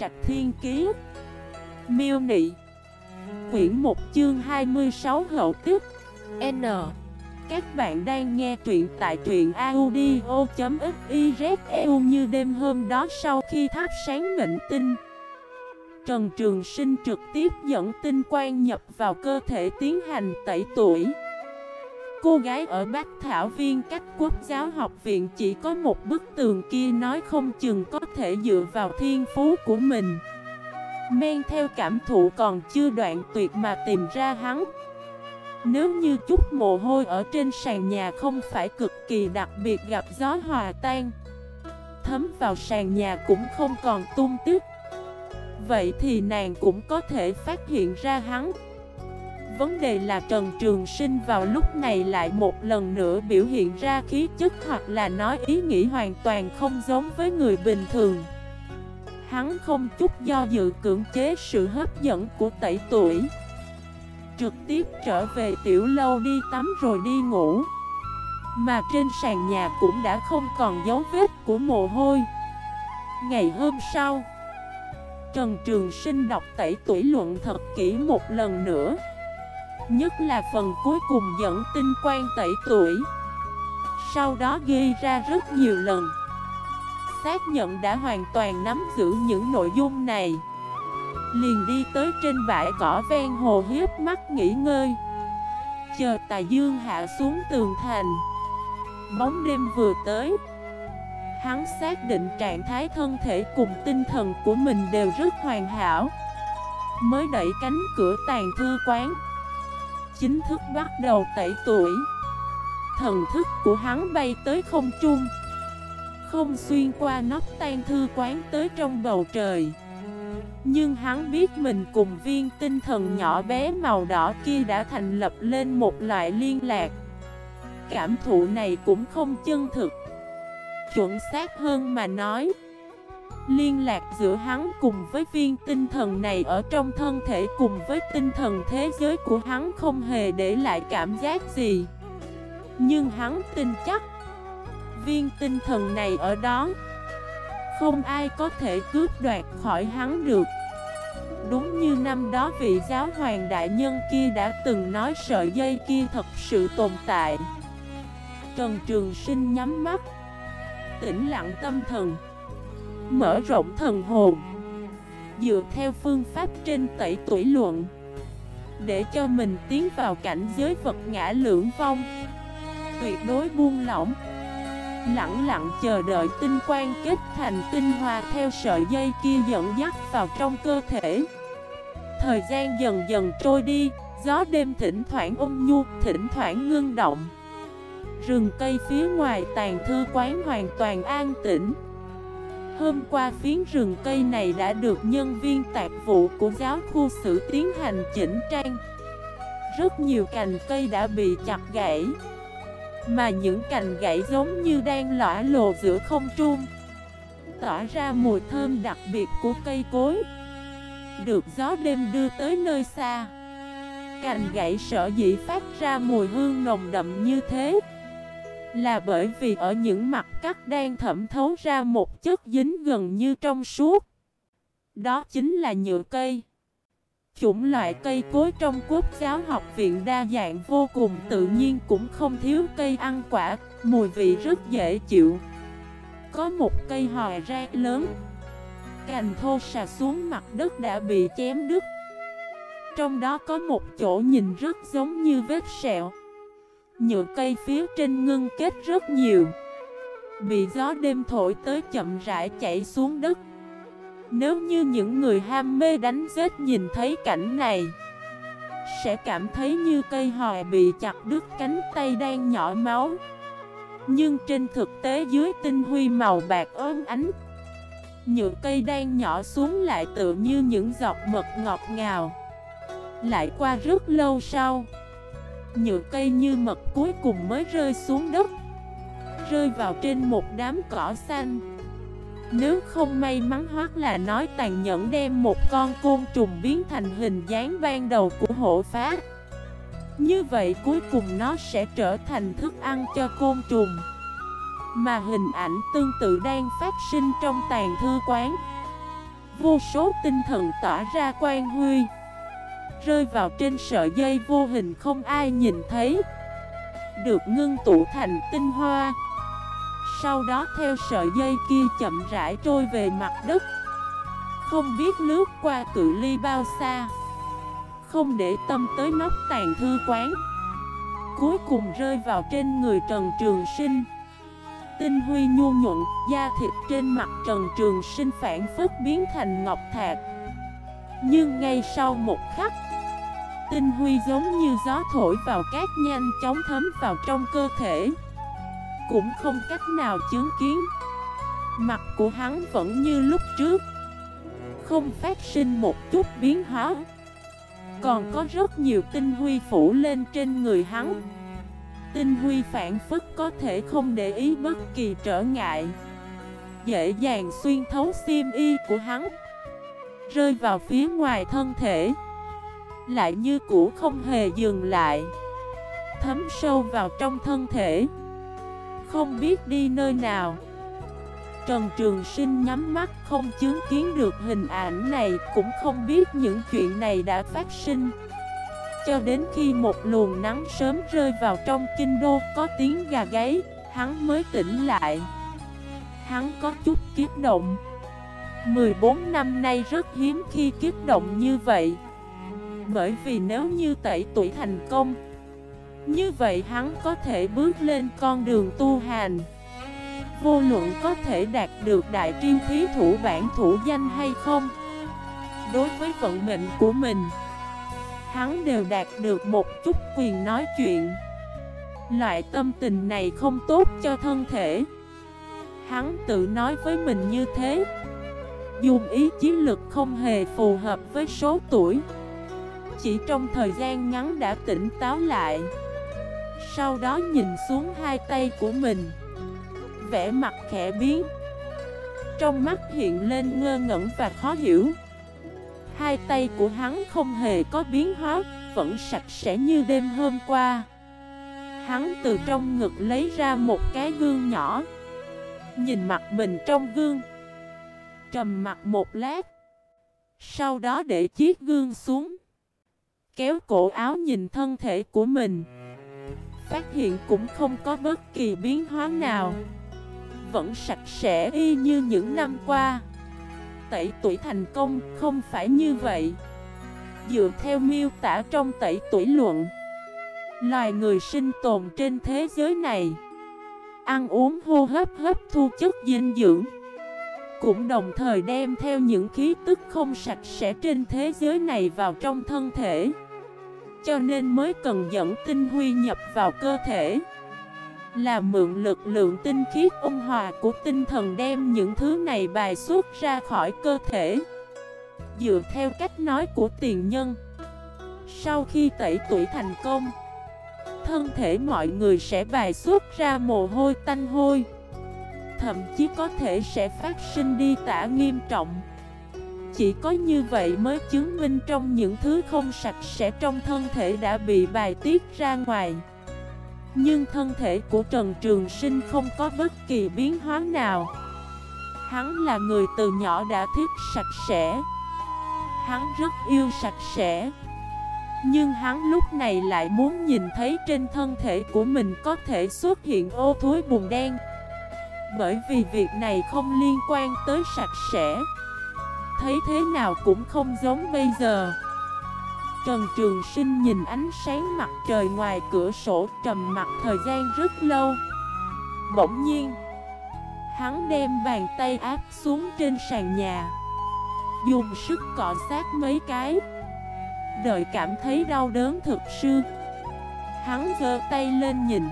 Trạch Thiên Kiế Miêu Nị. Quyển 1 chương 26 Hậu Tiếp. N. Các bạn đang nghe truyện tại truyện audio.xyzeu như đêm hôm đó sau khi thắp sáng mệnh tinh. Trần Trường Sinh trực tiếp dẫn tinh quang nhập vào cơ thể tiến hành tẩy tuổi. Cô gái ở Bách Thảo Viên cách quốc giáo học viện chỉ có một bức tường kia nói không chừng có thể dựa vào thiên phú của mình. Men theo cảm thụ còn chưa đoạn tuyệt mà tìm ra hắn. Nếu như chút mồ hôi ở trên sàn nhà không phải cực kỳ đặc biệt gặp gió hòa tan, Thấm vào sàn nhà cũng không còn tung tích. Vậy thì nàng cũng có thể phát hiện ra hắn. Vấn đề là Trần Trường Sinh vào lúc này lại một lần nữa biểu hiện ra khí chất hoặc là nói ý nghĩ hoàn toàn không giống với người bình thường. Hắn không chút do dự cưỡng chế sự hấp dẫn của tẩy tuổi. Trực tiếp trở về tiểu lâu đi tắm rồi đi ngủ. Mà trên sàn nhà cũng đã không còn dấu vết của mồ hôi. Ngày hôm sau, Trần Trường Sinh đọc tẩy tuổi luận thật kỹ một lần nữa. Nhất là phần cuối cùng dẫn tinh quan tẩy tuổi. Sau đó ghi ra rất nhiều lần. Xác nhận đã hoàn toàn nắm giữ những nội dung này. Liền đi tới trên bãi cỏ ven hồ hiếp mắt nghỉ ngơi. Chờ tài dương hạ xuống tường thành. Bóng đêm vừa tới. Hắn xác định trạng thái thân thể cùng tinh thần của mình đều rất hoàn hảo. Mới đẩy cánh cửa tàn thư quán chính thức bắt đầu tẩy tuổi. Thần thức của hắn bay tới không trung. Không xuyên qua nóc tan thư quán tới trong bầu trời. Nhưng hắn biết mình cùng viên tinh thần nhỏ bé màu đỏ kia đã thành lập lên một loại liên lạc. Cảm thụ này cũng không chân thực. Chuẩn xác hơn mà nói Liên lạc giữa hắn cùng với viên tinh thần này ở trong thân thể cùng với tinh thần thế giới của hắn không hề để lại cảm giác gì. Nhưng hắn tin chắc, Viên tinh thần này ở đó. Không ai có thể cướp đoạt khỏi hắn được. Đúng như năm đó vị giáo hoàng đại nhân kia đã từng nói, sợi dây kia thật sự tồn tại. Trần Trường Sinh nhắm mắt, Tĩnh lặng tâm thần. Mở rộng thần hồn Dựa theo phương pháp trên tẩy tuổi luận Để cho mình tiến vào cảnh giới vật ngã lưỡng vong. Tuyệt đối buông lỏng Lặng lặng chờ đợi tinh quang kết thành tinh hoa theo sợi dây kia dẫn dắt vào trong cơ thể. Thời gian dần dần trôi đi Gió đêm thỉnh thoảng ôm nhu, thỉnh thoảng ngưng động. Rừng cây phía ngoài tàn thư quán hoàn toàn an tĩnh. Hôm qua phiến rừng cây này đã được nhân viên tạp vụ của giáo khu xử tiến hành chỉnh trang. Rất nhiều cành cây đã bị chặt gãy, Mà những cành gãy giống như đang lõa lồ giữa không trung, Tỏa ra mùi thơm đặc biệt của cây cối. Được gió đêm đưa tới nơi xa, Cành gãy sở dĩ phát ra mùi hương nồng đậm như thế là bởi vì ở những mặt cắt đang thẩm thấu ra một chất dính gần như trong suốt. Đó chính là nhựa cây. Chủng loại cây cối trong quốc giáo học viện đa dạng vô cùng tự nhiên cũng không thiếu cây ăn quả, mùi vị rất dễ chịu. Có một cây hòi ra lớn. Cành thô xà xuống mặt đất đã bị chém đứt. Trong đó có một chỗ nhìn rất giống như vết sẹo. Nhựa cây phía trên ngưng kết rất nhiều. Bị gió đêm thổi tới chậm rãi chảy xuống đất. Nếu như những người ham mê đánh giết nhìn thấy cảnh này, Sẽ cảm thấy như cây hòe bị chặt đứt cánh tay đang nhỏ máu. Nhưng trên thực tế dưới tinh huy màu bạc ốm ánh, Nhựa cây đang nhỏ xuống lại tựa như những giọt mật ngọt ngào. Lại qua rất lâu sau Nhựa cây như mật cuối cùng mới rơi xuống đất, Rơi vào trên một đám cỏ xanh. Nếu không may mắn hoặc là nói tàn nhẫn đem một con côn trùng biến thành hình dáng ban đầu của hộ phá. Như vậy cuối cùng nó sẽ trở thành thức ăn cho côn trùng, Mà hình ảnh tương tự đang phát sinh trong tàn thư quán. Vô số tinh thần tỏa ra quan huy. Rơi vào trên sợi dây vô hình không ai nhìn thấy. Được ngưng tụ thành tinh hoa. Sau đó theo sợi dây kia chậm rãi trôi về mặt đất. Không biết lướt qua cự ly bao xa. Không để tâm tới nóc tàn thư quán. Cuối cùng rơi vào trên người Trần Trường Sinh. Tinh huy nhu nhuận, da thịt trên mặt Trần Trường Sinh phản phức biến thành ngọc thạch. Nhưng ngay sau một khắc, Tinh huy giống như gió thổi vào cát nhanh chóng thấm vào trong cơ thể. Cũng không cách nào chứng kiến. Mặt của hắn vẫn như lúc trước. Không phát sinh một chút biến hóa. Còn có rất nhiều tinh huy phủ lên trên người hắn. Tinh huy phản phức có thể không để ý bất kỳ trở ngại. Dễ dàng xuyên thấu xiêm y của hắn. Rơi vào phía ngoài thân thể. Lại như cũ không hề dừng lại. Thấm sâu vào trong thân thể. Không biết đi nơi nào. Trần Trường Sinh nhắm mắt không chứng kiến được hình ảnh này Cũng không biết những chuyện này đã phát sinh. Cho đến khi một luồng nắng sớm rơi vào trong kinh đô có tiếng gà gáy, hắn mới tỉnh lại. Hắn có chút kiếp động. 14 năm nay rất hiếm khi kiếp động như vậy. Bởi vì nếu như tẩy tuổi thành công, như vậy hắn có thể bước lên con đường tu hành. Vô luận có thể đạt được đại triên thí thủ bản thủ danh hay không Đối với vận mệnh của mình hắn đều đạt được một chút quyền nói chuyện Loại tâm tình này không tốt cho thân thể Hắn tự nói với mình như thế Dùng ý chí lực không hề phù hợp với số tuổi Chỉ trong thời gian ngắn đã tỉnh táo lại Sau đó nhìn xuống hai tay của mình Vẽ mặt khẽ biến Trong mắt hiện lên ngơ ngẩn và khó hiểu Hai tay của hắn không hề có biến hóa, vẫn sạch sẽ như đêm hôm qua. Hắn từ trong ngực lấy ra một cái gương nhỏ. Nhìn mặt mình trong gương. Trầm mặt một lát. Sau đó để chiếc gương xuống. Kéo cổ áo nhìn thân thể của mình. Phát hiện cũng không có bất kỳ biến hóa nào. Vẫn sạch sẽ y như những năm qua tẩy tuổi thành công không phải như vậy Dựa theo miêu tả trong tẩy tuổi luận, Loài người sinh tồn trên thế giới này Ăn uống hô hấp hấp thu chất dinh dưỡng cũng đồng thời đem theo những khí tức không sạch sẽ trên thế giới này vào trong thân thể. Cho nên mới cần dẫn tinh huy nhập vào cơ thể. Là mượn lực lượng tinh khiết ôn hòa của tinh thần đem những thứ này bài xuất ra khỏi cơ thể. Dựa theo cách nói của tiền nhân, Sau khi tẩy tuổi thành công, Thân thể mọi người sẽ bài xuất ra mồ hôi tanh hôi. Thậm chí có thể sẽ phát sinh đi tả nghiêm trọng. Chỉ có như vậy mới chứng minh trong những thứ không sạch sẽ trong thân thể đã bị bài tiết ra ngoài. Nhưng thân thể của Trần Trường Sinh không có bất kỳ biến hóa nào. Hắn là người từ nhỏ đã thích sạch sẽ. Hắn rất yêu sạch sẽ. Nhưng hắn lúc này lại muốn nhìn thấy trên thân thể của mình có thể xuất hiện ô thối bùn đen. Bởi vì việc này không liên quan tới sạch sẽ. Thấy thế nào cũng không giống bây giờ. Trần Trường Sinh nhìn ánh sáng mặt trời ngoài cửa sổ trầm mặt thời gian rất lâu. Bỗng nhiên, Hắn đem bàn tay áp xuống trên sàn nhà. Dùng sức cọ sát mấy cái. Đợi cảm thấy đau đớn thực sự, Hắn gơ tay lên nhìn.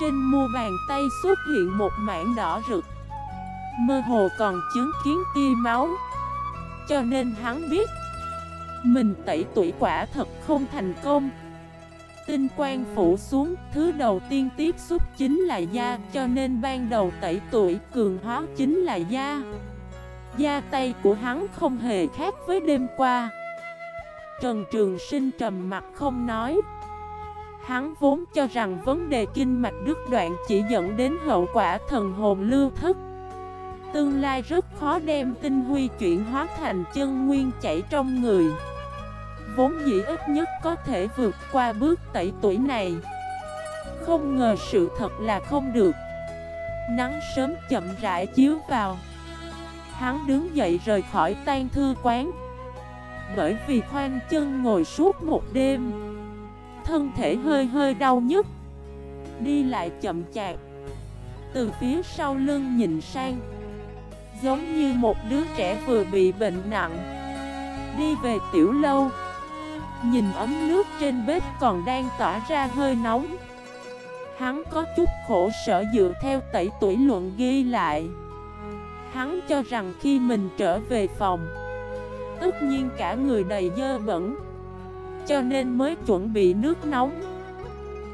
Trên mu bàn tay xuất hiện một mảng đỏ rực. Mơ hồ còn chứng kiến tia máu. Cho nên hắn biết mình tẩy tuổi quả thật không thành công. Tinh quang phủ xuống, thứ đầu tiên tiếp xúc chính là da Cho nên ban đầu tẩy tuổi cường hóa chính là da. Da tay của hắn không hề khác với đêm qua. Trần Trường Sinh trầm mặt không nói. Hắn vốn cho rằng vấn đề kinh mạch đứt đoạn chỉ dẫn đến hậu quả thần hồn lưu thất. Tương lai rất khó đem tinh huy chuyển hóa thành chân nguyên chảy trong người. Vốn dĩ ít nhất có thể vượt qua bước tẩy tuổi này. Không ngờ sự thật là không được. Nắng sớm chậm rãi chiếu vào. Hắn đứng dậy rời khỏi tan thư quán. Bởi vì khoan chân ngồi suốt một đêm. Thân thể hơi hơi đau nhức. Đi lại chậm chạp. Từ phía sau lưng nhìn sang, Giống như một đứa trẻ vừa bị bệnh nặng. Đi về tiểu lâu, Nhìn ấm nước trên bếp còn đang tỏa ra hơi nóng. Hắn có chút khổ sở dựa theo tẩy tuổi luận ghi lại. Hắn cho rằng khi mình trở về phòng, Tất nhiên cả người đầy dơ bẩn. Cho nên mới chuẩn bị nước nóng.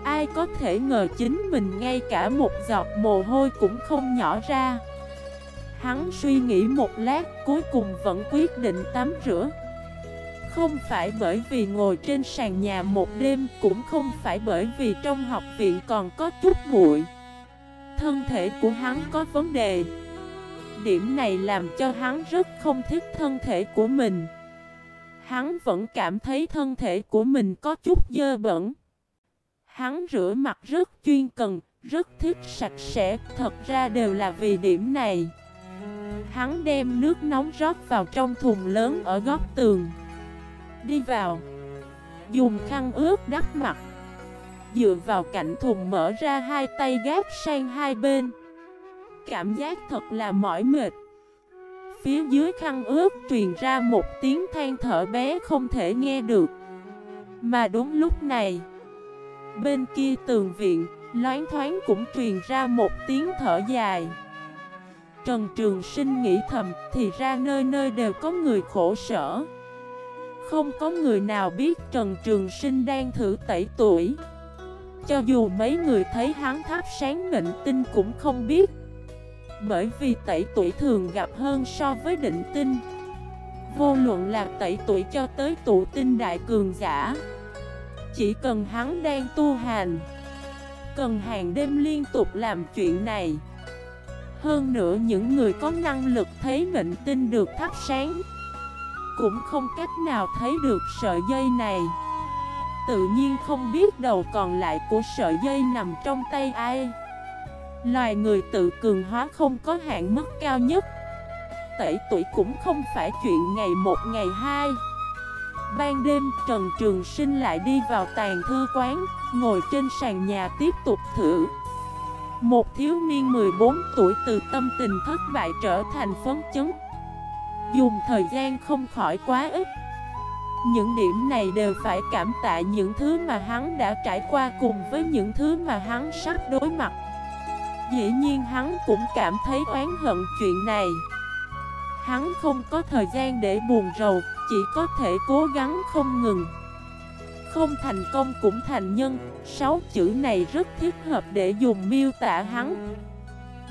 Ai có thể ngờ chính mình ngay cả một giọt mồ hôi cũng không nhỏ ra. Hắn suy nghĩ một lát, cuối cùng vẫn quyết định tắm rửa. Không phải bởi vì ngồi trên sàn nhà một đêm, Cũng không phải bởi vì trong học viện còn có chút bụi. Thân thể của hắn có vấn đề. Điểm này làm cho hắn rất không thích thân thể của mình. Hắn vẫn cảm thấy thân thể của mình có chút dơ bẩn. Hắn rửa mặt rất chuyên cần, rất thích sạch sẽ Thật ra đều là vì điểm này. Hắn đem nước nóng rót vào trong thùng lớn ở góc tường. Đi vào. Dùng khăn ướt đắp mặt. Dựa vào cạnh thùng mở ra hai tay gác sang hai bên. Cảm giác thật là mỏi mệt. Phía dưới khăn ướt truyền ra một tiếng than thở bé không thể nghe được. Mà đúng lúc này, Bên kia tường viện, Loáng thoáng cũng truyền ra một tiếng thở dài. Trần Trường Sinh nghĩ thầm, Thì ra nơi nơi đều có người khổ sở. Không có người nào biết Trần Trường Sinh đang thử tẩy tuổi. Cho dù mấy người thấy hắn thắp sáng mệnh tinh cũng không biết. Bởi vì tẩy tuổi thường gặp hơn so với định tinh. Vô luận là tẩy tuổi cho tới tụ tinh đại cường giả. Chỉ cần hắn đang tu hành, Cần hàng đêm liên tục làm chuyện này. Hơn nữa những người có năng lực thấy mệnh tinh được thắp sáng, Cũng không cách nào thấy được sợi dây này. Tự nhiên không biết đầu còn lại của sợi dây nằm trong tay ai. Loài người tự cường hóa không có hạn mức cao nhất. Tẩy tuổi cũng không phải chuyện ngày một, ngày hai. Ban đêm, Trần Trường Sinh lại đi vào tàn thư quán, Ngồi trên sàn nhà tiếp tục thử. Một thiếu niên 14 tuổi từ tâm tình thất bại trở thành phấn chấn. Dùng thời gian không khỏi quá ít. Những điểm này đều phải cảm tạ những thứ mà hắn đã trải qua cùng với những thứ mà hắn sắp đối mặt. Dĩ nhiên hắn cũng cảm thấy oán hận chuyện này. Hắn không có thời gian để buồn rầu, Chỉ có thể cố gắng không ngừng. Không thành công cũng thành nhân, Sáu chữ này rất thích hợp để dùng miêu tả hắn.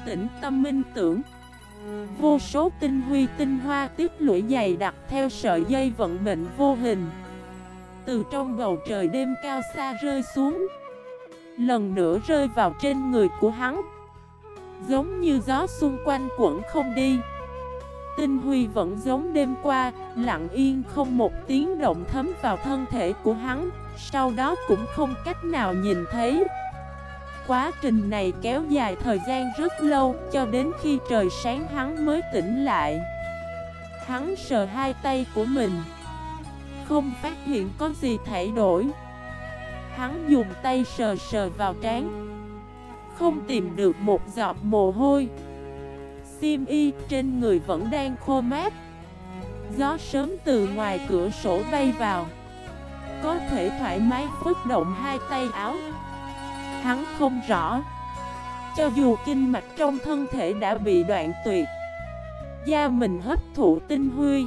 Tĩnh tâm minh tưởng. Vô số tinh huy tinh hoa tiếp lũy dày đặt theo sợi dây vận mệnh vô hình. Từ trong bầu trời đêm cao xa rơi xuống. Lần nữa rơi vào trên người của hắn. Giống như gió xung quanh quẩn không đi Tinh Huy vẫn giống đêm qua, lặng yên không một tiếng động thấm vào thân thể của hắn, sau đó cũng không cách nào nhìn thấy. Quá trình này kéo dài thời gian rất lâu, cho đến khi trời sáng hắn mới tỉnh lại. Hắn sờ hai tay của mình, không phát hiện có gì thay đổi. Hắn dùng tay sờ sờ vào trán, không tìm được một giọt mồ hôi. Sim y trên người vẫn đang khô mát. Gió sớm từ ngoài cửa sổ bay vào. Có thể thoải mái phức động hai tay áo. Hắn không rõ. Cho dù kinh mạch trong thân thể đã bị đoạn tuyệt, Da mình hấp thụ tinh huy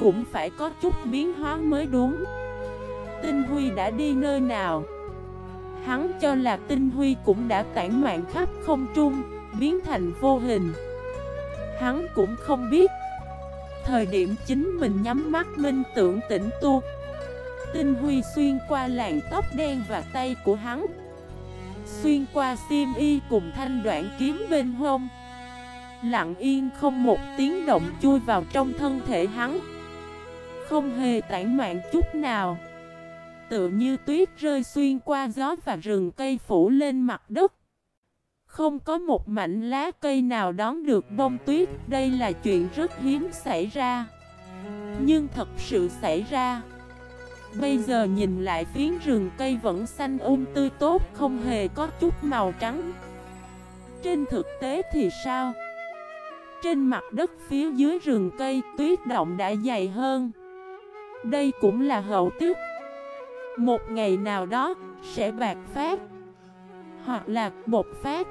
Cũng phải có chút biến hóa mới đúng. Tinh huy đã đi nơi nào? Hắn cho là tinh huy cũng đã tản mạn khắp không trung, biến thành vô hình. Hắn cũng không biết. Thời điểm chính mình nhắm mắt minh tưởng tỉnh tu. Tinh Huy xuyên qua làn tóc đen và tay của hắn. Xuyên qua xiêm y cùng thanh đoạn kiếm bên hông. Lặng yên không một tiếng động chui vào trong thân thể hắn. Không hề tản mạn chút nào. Tựa như tuyết rơi xuyên qua gió và rừng cây phủ lên mặt đất. Không có một mảnh lá cây nào đón được bông tuyết, Đây là chuyện rất hiếm xảy ra. Nhưng thật sự xảy ra. Bây giờ nhìn lại phiến rừng cây vẫn xanh um tươi tốt, Không hề có chút màu trắng. Trên thực tế thì sao? Trên mặt đất phía dưới rừng cây, tuyết động đã dày hơn. Đây cũng là hậu tiết một ngày nào đó sẽ bạc phát, Hoặc là bột phát.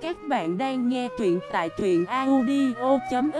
Các bạn đang nghe truyện tại truyện audio.fif